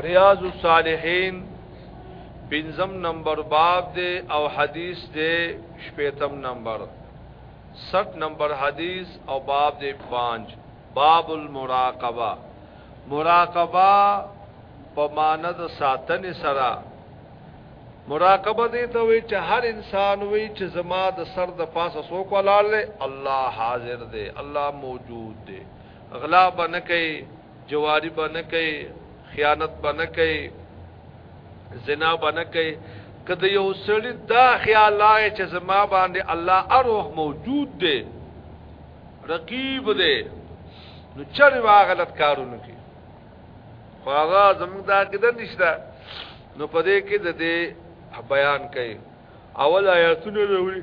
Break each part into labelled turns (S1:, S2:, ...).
S1: ریاض الصالحین پنځم نمبر باب دی او حدیث دی شپږم نمبر 60 نمبر حدیث او باب دی 5 باب المراقبه مراقبه په معنی د ساتنې سره مراقبه دې ته وي چې هر انسان وي چې زما د سر د پاسه څوک ولاړ دی الله حاضر دی الله موجود دی غلا بنه کوي جواری به نه کوي خیانت به نه کوي زنا به نه کوي کله یو سړی دا خیال لای چې زما باندې الله اروح موجود دی رقیب دی نو چر واغلت کارونه کوي خو هغه زموږ دا کده نشته نو پدې کې د دې بیان کوي اول آیاتونه وروړي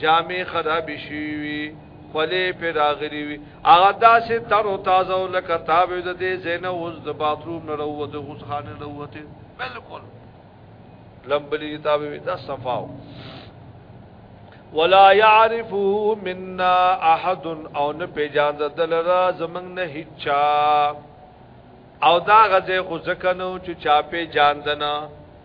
S1: جامې خراب شي وي خولې په راغلي وي هغه داسې تر او تازه او لکه تاب د دې زینه اوس د باثروم نه وروته اوس خانه وروته بالکل لمبلی تاب وي دا صفاو ولا يعرفه منا احد او نه پیجان دل را زمنګ نه هچا او دا غزه خو زکنو چې چا پیجان دنا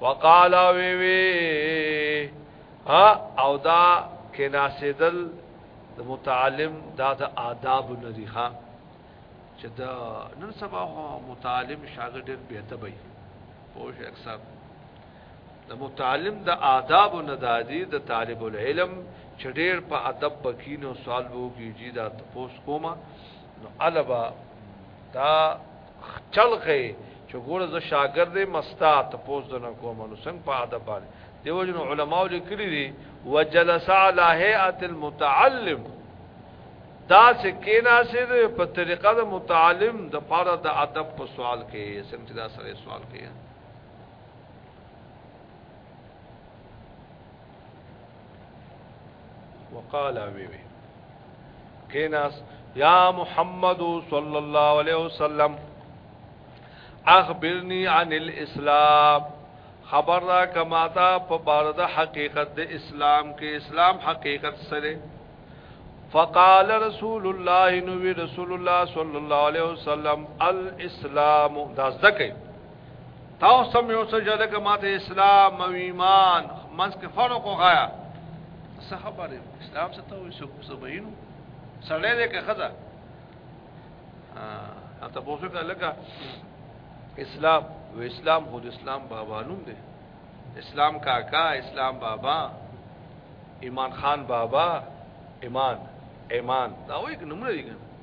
S1: وقال وی وی او دا کناسیدل د متعلم دا د آداب نریخه چې دا نن سبا متعلم شاګرد بی ادب وي پوه اکثر د متعلم د آداب نه دادی د طالب العلم چې ډېر په ادب بکین او سوال وو کیږي دا تاسو کومه نو البا دا چل خې چې ګوره زه شاګرد مستا ته پوز نه کوم نو څنګه په ادب باندې دیو جن علماء لیکلي دي وجلس علی هيئه المتعلم دا سه کینا سه په طریقه د متعلم د پاره د ادب په سوال کې سم چې دا سره سوال کې وقال وی وی کیناس یا محمد صلی الله علیه وسلم اخبرنی عن الاسلام خبر را کما تا په بار د حقیقت د اسلام کې اسلام حقیقت سره فقال رسول الله نو رسول الله صلی الله علیه وسلم الاسلام دا ځکه تاسو مې اوس جلګ ماته اسلام او ایمان منځ کې فرق وغایا څه خبره اسلام څه ته وي څه څه بینو سړی دې که خزا ها ته بوسو ته لګا اسلام و اسلام خود اسلام بابا نوم دی اسلام کاکا اسلام بابا ایمان خان بابا ایمان ایمان دا وایي نومونه دي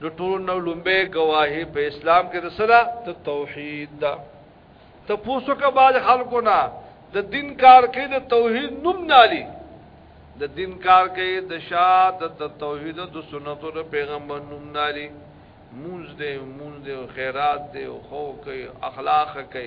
S1: نو ټول نو لومبه گواهی په اسلام کې رسلا ته توحید دا ته پوسو کا باز خلکو نه د دین کار کې د توحید نوم نالي د دین کار کې د شاد د توحید د سنتو د پیغمبر نوم نالي مونږ دې مونږ دې خیرات دې خو کې اخلاق کې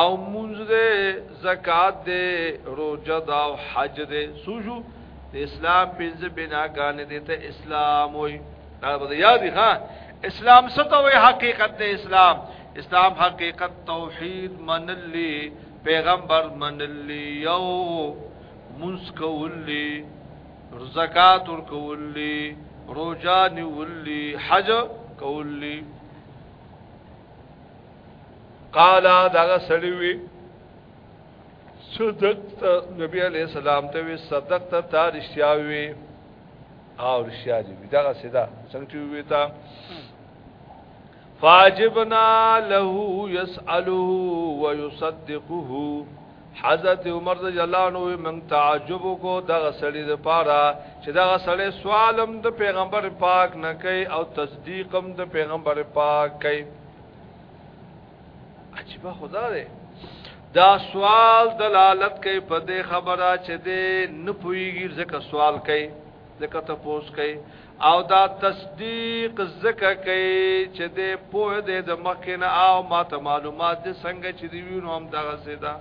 S1: او منځ دې زکات دې روزه دا او حج دې سوجو د اسلام پنځه بناګان دې ته اسلام وي دا به یادی ها اسلام ستوي حقیقت دې اسلام اسلام حقیقت توحید منلی پیغمبر منلی یو منس کولی زکات ور کولی روزه نیولی حج کولی قال دا سړی وی صدقت نبی علیہ السلام ته وی صدقت تا رشتیا وی او رشتیا دی دا سیدا څنګه چې وی تا فاجبنا له يسأله ويصدقه حضرت عمر رضی الله عنه من تعجب کو دا سړی د پاره چې دا سړی سوالم د پیغمبر پاک نه کوي او تصدیقم د پیغمبر پاک کوي عجیب خدا دی دا سوال دلالت کوي په دې خبره چې دې نه پويږي ځکه سوال کوي ځکه تاسو کوي او دا تصدیق ځکه کوي چې دې پوه دې د مخکنه او ماته معلومات دې څنګه چې دی وینو هم دغه سیدا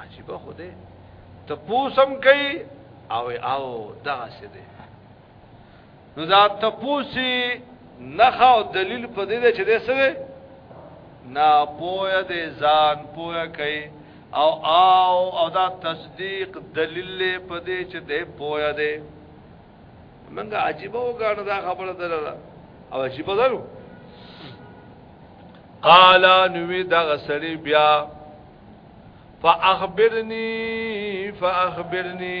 S1: عجیب خوده ته پوسم کوي او او دغه سیدا نو دا تپوسی نخا او دلیل په دې ده چې دې سره نا پوهه دې ځان پوهه کوي او او او دا تصدیق دلیل په دې چې دې پوهه دې منګه عجیب وګڼه دا خبره دره او عجیب درو قال نوې دا غسړي بیا فاخبرني فاخبرني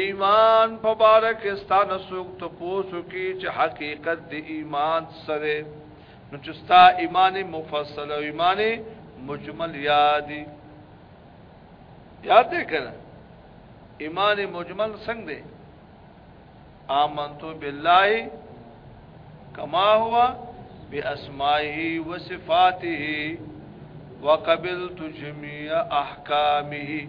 S1: ایمان په باره کې ستانه څوک ته پوسو کې چې حقیقت د ایمان سره نو چې ستا ایمان مفصل او ایمان مجمل یادي یاد دې کړه ایمان مجمل څنګه دی آمنتو بالله کما هوا باسمائه وصفاته وقبلت جميع احکامه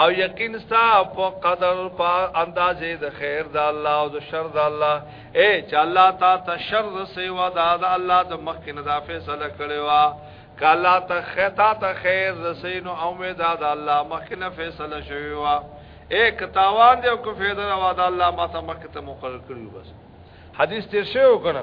S1: او یقین ستا په قدر په اندازې د خیر د الله او د شر د الله اے چې الله تا ته شر رسېوا دا د الله د مخ کې نه دا فیصله کړې وا کالا ته خطا ته خیر رسینو امید دا الله مخ کې نه فیصله شوی وا اے کتاوان دی او کو فیدر وا دا الله ما ته مخ ته مقرر کړی بس حدیث تیر شو کنه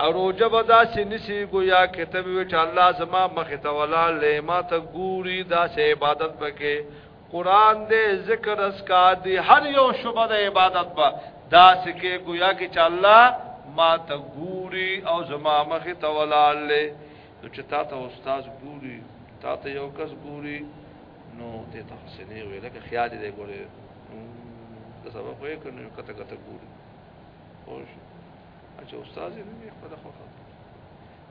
S1: او روجه به داسې نسی گویا کتب وی چې الله زما مخې ته ولاړ لې ما ته ګوري داسې عبادت پکې قران دې ذکر اسکا دې هر یو شوبه د عبادت په داسې کې گویا کې چې الله ما ته ګوري او زما مخې ته ولاړ لې نو چې تا ته استاد ګوري تا ته یو کس ګوري نو ته تحسینې وې لکه خیال دې ګوري د سبب یې کنه کته کته ګوري خوش چې استاد یې نه خپل خو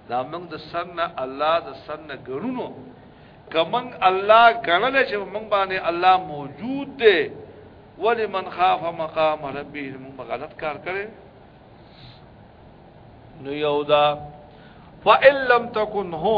S1: دا موږ د سنه الله د سنه ګڼونو کمن الله ګڼل چې موږ باندې الله موجود دی ولی من خاف مقام ربی موږ غلط کار کړي نو یو دا فإن لم تكن هو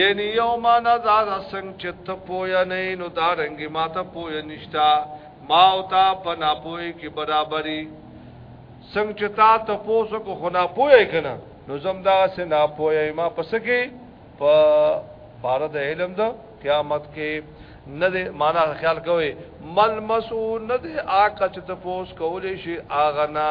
S1: یعنی یو معنا دا ده څنګه چې ته پوه نه نو دا رنګي ما ته پوه نشتا ما او تا په ناپوهي کې برابرۍ څنګه چې تا ته پوسو کو خو ناپوهه کنه نو زم دا سه ناپوهه ما پس کې په بار د علم د قیامت کې نه دې معنا خیال کوي مل مسو نه دې آکه چې ته پوس کولې شي اغنا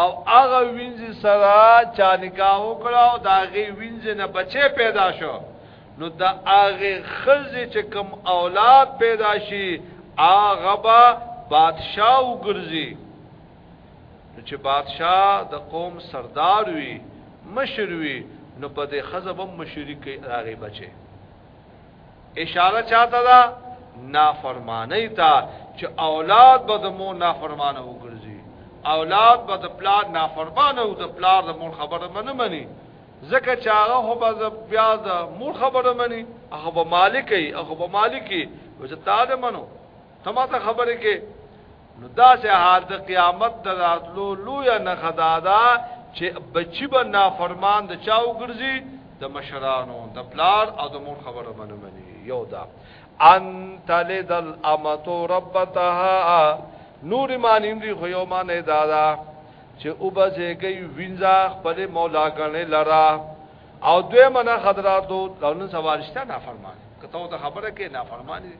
S1: او هغه وینځي سره چا نکاح وکړه او دا غي وینځي نه بچي پیدا شو نو دا هغه خزي چې کم اولاد پیدا شي هغه با بادشاہ وګرځي چې بادشاہ د قوم سردار وي مشر وي نو په دې خزبم مشرک راغي بچي اشاره چاته ده نافرمانی ته چې اولاد به د مور نافرمانه وګرځي اولاد به د پلار نافرمانه او د پلار د مور خبره منه مني ځکه چې هغه خو به بیا د مور خبره مني هغه به مالک وي هغه به مالک وي چې تا ده منو تماته خبره کې نو دا سه حال د قیامت د راتلو لوی نه خدادا چې بچی به نافرمان د چاو ګرځي د مشرانو د پلار او د مور خبره باندې مني یو دا ان تلد الامتو ربتها نور ایمان دی خو یو معنی دادا چې او بځګي وینځه خپل مولا غنې لرا او دوی منه حضراتو لون سوالشته نافرمان کته ته خبره کې نافرمانی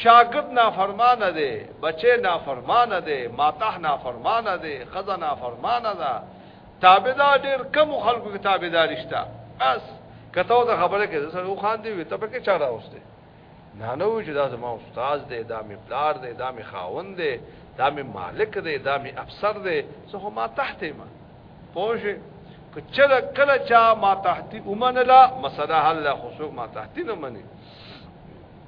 S1: شاګرد نافرمانه دی، بچی نافرمانه دی، ماتح نافرمانه دی، ښځه نافرمانه ده، تابعدار ډېر کمو خلکو کې تابعداري شته. بس که ته ورته خبره کوې زه سره وخاندې وي ته په کې چا راوستی نه نه وایي چې دا زما استاد دی دا مې پلار دی دا مې خاوند دی دا مې مالک دی دا مې افسر دی زه خو ما تحت یم پوه شئ که چېرې کله چا ما تحتي ومنله مسله حل خو څوک ما تحتي نه مني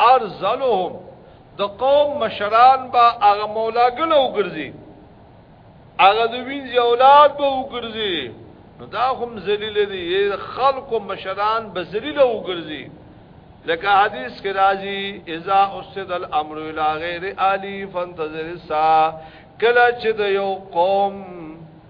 S1: ارزلهم د قوم مشران با هغه مولاګن او ګرځي هغه د وینځي اولاد به وګرځي نو دا هم ذلیل دي خلق او مشران به ذلیل او ګرځي لکه حدیث کې راځي اذا اسد الامر الى غیر الی فانتظر الساعه کله چې د یو قوم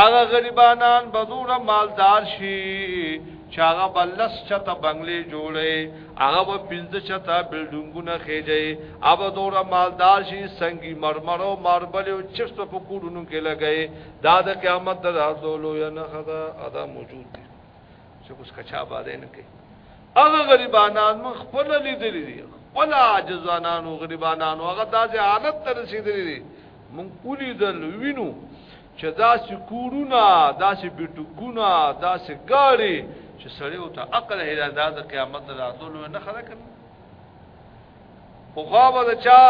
S1: هغه غریبانان به نور مالدار شي چې هغه بلس چته بنگلې جوړي هغه به پنځه چته بلډینګونه خېږي هغه دوره مالدار شي سنگي مرمر او ماربل او چرته په کورونو کې لګي دا د قیامت د راځولو یا نه خدا ادا موجود دي چې اوس کچا باندې نه کوي هغه غریبانان مخ خپل لیدلې دي خپل عاجزانانو غریبانانو هغه داسې حالت ته رسیدلې دي مونږ ولې دل وینو چې داسې کورونه داسې بیټکونه داسې ګاړي چې سړی او ته عقل هدا د قیامت راتلو نه خره کړ خو خو به چا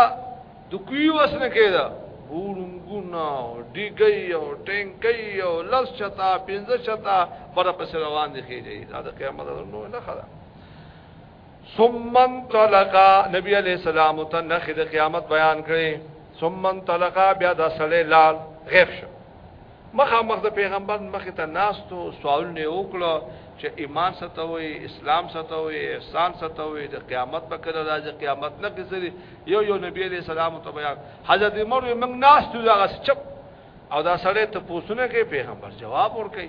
S1: د کوی وسنه کېده ورنګونه ډیګي او ټینکي او لس چتا پنځه چتا پر پس روان دي خېږي دا د قیامت نو نه خره ثم انطلق نبی علیہ السلام ته نخې د قیامت بیان کړي ثم انطلق بیا د سړی لال غیب شو مخه مخ د پیغمبر مخه ته ناستو سوال نه وکړو چې ایمان ستوي اسلام ستوي احسان ستوي د قیامت په کله راځي قیامت نه کیږي یو یو نبی علیہ السلام ته بیان حضرت عمر موږ ناستو دا چپ او دا سړی ته پوښتنه کوي پیغمبر جواب ورکړي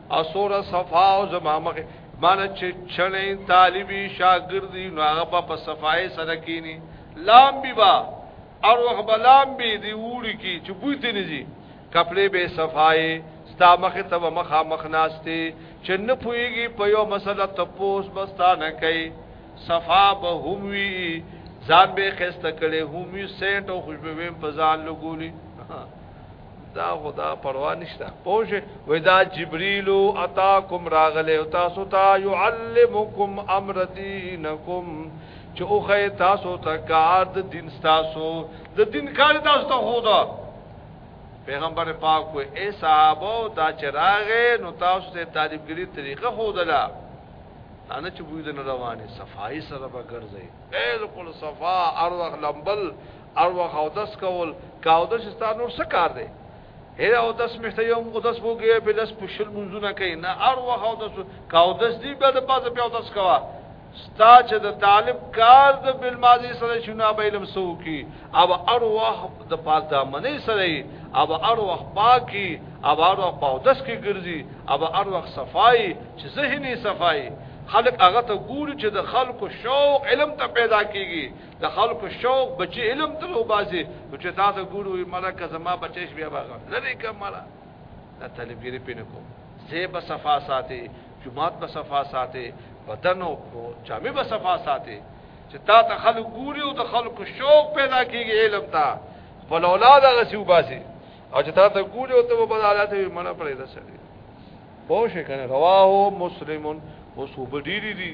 S1: اسوره صفا او زما مخه مانه چې چنې طالبي شاګردي نو هغه په صفای سره کینی لام بی با اور وخت بلام بی دی وړي کی چې بوی ته نږي کپلې به صفای ستا مخه ته مخه مخ ناشته چې نه پويږي په یو مسله تپوس بستانه کوي صفا به هم وی ځان به خسته کړي هم یې سیټ او خوشبوې په ځان لګولي دا خدا پروا نشته پوه شئ وای دا جبريل اتاکم راغله او تاسو ته يعلمکم امر دینکم چې اوخه تاسو ته کار د دین تاسو د دین کار تاسو ته هو دا پیغمبر پاک وې اے صحابه دا چراغه نو تاسو ته طالبګری طریقه هو دلا انا چې بوی د روانه صفائی سره به ګرځي بالکل صفا اروخ لمبل ار وخت او دس کول کا او دس ستا نور څه کار دی هر او دس مشته یو او دس وو کې په لس په شل منځونه کوي نه ار وخت او دس کا او دس دی به د پازه په او دس کوا ستا چې د طالب کار د بل ماضي سره شنو به علم سو کی او ار وخت د پاز دامنې سره او ار وخت پاکي او ار وخت په او دس کې ګرځي او ار وخت صفای چې ذهني صفای خلق هغه ته ګوري چې د خلکو شوق علم ته پیدا کیږي د خلکو شوق بچي علم ته وباسي نو چې تا ته ګورو ملک زما بچیش بیا باغه لری کمره دا طالبګری پینې کو زه به صفا ساتي جمعات به صفا ساتي بدن او جامع به صفا ساتي چې تا ته خلک ګوري او د خلکو شوق پیدا کیږي علم ته خپل اولاد هغه سی وباسي او چې تا ته ګوري او ته په بدالات وي مړه پړې ده سړي پوه شي کنه رواه مسلمون اوس وبډيري دي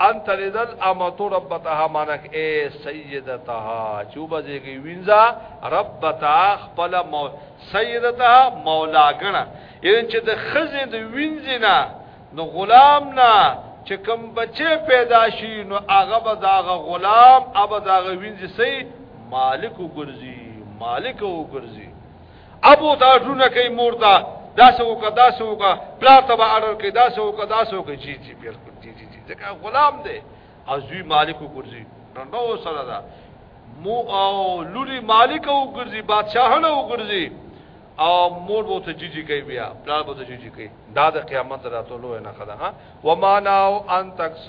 S1: انت لذل امتو ربتها مانک اے سیدتها چوبه زیږي وینځه ربتها خپل مو سیدتها مولا غنا یعنی چې د خزې د وینځنا نو غلام نه چې کوم بچي پیدا شي نو هغه به داغه غلام ابا داغه وینځي سي مالک وګرځي مالک وګرځي ابو تا ډرونه کوي مور ته دا څه وکړه دا څه وکړه پلار ته به اړر کوي دا څه وکړه دا څه وکړه جی جی بالکل جی جی جی ځکه غلام دی او زوی مالک وګرځي نو سره دا مو او لوري مالک وګرځي بادشاہانه وګرځي او مور بو ته جی جی کوي بیا پلار بو ته جی جی کوي دا د قیامت راتلو نه خدای ها وماناو ان تکس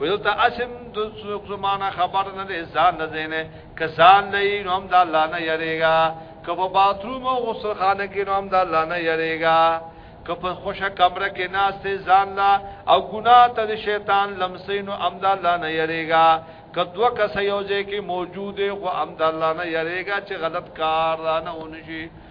S1: ویلتا اسم د څوک زمانہ خبر نه دي ځان نه زینه که ځان نه یې نوم د الله نه یریګا که په باثروم او غسل خانه کې نوم د الله نه یریګا که په خوشا کمره کې ناشته ځان لا او ګناه ته شیطان لمسین او امد الله نه یریګا که دو کس یو ځای کې موجود او امد الله نه یریګا چې غلط کار نه ونشي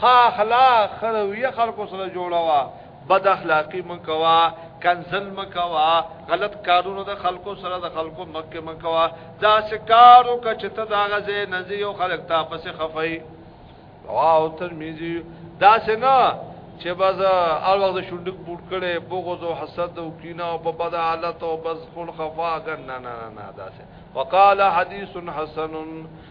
S1: خا اخلاق خرویه خلکو سره جوړوا بد اخلاقی مکوا کنزل مکوا غلط کارونو د خلکو سره د خلکو مکه مکوا دا سکارو کچته دا غزه نزی او خلک تا پس خفای واو ترمذی دا سنا چې بس هر وخت شونډک پوټ کړي بغض او حسد او کینه او په بد حالت او بس خل خفا ګن نه نه نه دا سه وقال حدیث حسن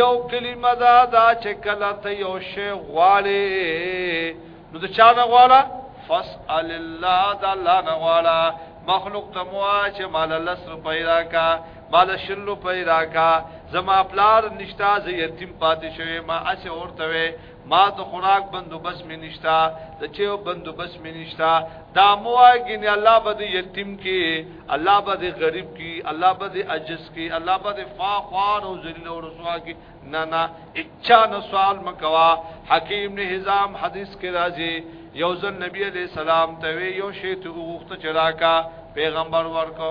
S1: یو کلمه دا دا چې کله ته یو شی غواړې نو د چا نه غواړه فاسأل الله د الله نه غواړه مخلوق ته مو چې مال لس روپۍ راکا مال شل روپۍ راکا زما پلار نشتا زه یتیم پاتې شوی ما اسه ورته ما ته خوراک بندوبس مې نشتا د چيو بندوبس مې نشتا دا مواګین الله به دې یتیم کې الله به دې غریب کې الله به دې عجز کې الله به دې فاخوار او ذلیل او رسوا کې نه نه اچا نه سوال مکوا حکیم نے حزام حدیث کې راځي یو ځل نبی علیہ السلام ته یو شی ته وغوښته چراکا پیغمبر ورکو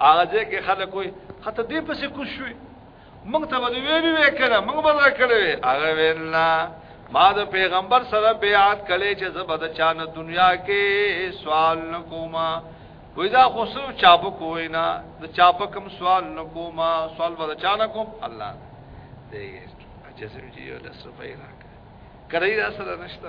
S1: هغه ځای کې خلک وي خته دې پسې کوش شوي موږ ته ودی ویلې وې کنه موږ به راکړې هغه ویل نه ما د پیغمبر سره بیعت کړي چې زبد چانه دنیا کې سوال نکوما وې دا خو سو چاپ کوی نه د چاپ کم سوال نکوما سوال بد چانه کوم الله دې چې سمجي یو لسو پیدا کړی دا سره نشته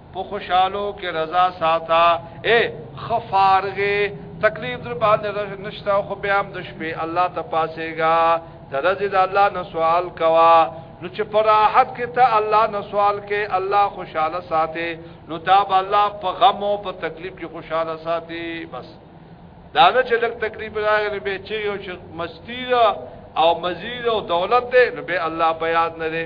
S1: په خوشالو کې رضا ساته اے خفارغه تکلیف در باندې نشتا خو بیا هم د شپې الله ته پاسېګا درځي د الله نه سوال کوا نو چې پراحت کې ته الله نه سوال کې الله خوشاله ساتي نو دا به الله په غم او په تکلیف کې خوشاله ساتي بس دا نه چې لږ تکلیف راغلی به چې یو چې مستی او مزید او دولت دی نو به الله په یاد نه دی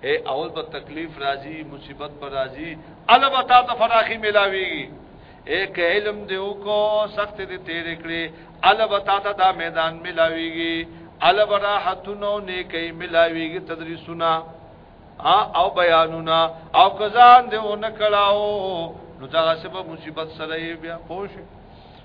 S1: اے اول به تکلیف راځي مصیبت به راځي الا به تا ته فراخي ملاويږي اے که علم دی وکړو سخت دی تیر کړي الا به تا ته دا میدان ملاويږي الا به راحتونو نیکي ملاويږي تدریسونه او بیانونه او کزان دی ونه کړهو نو دا سبب مصیبت سره بیا پوه شي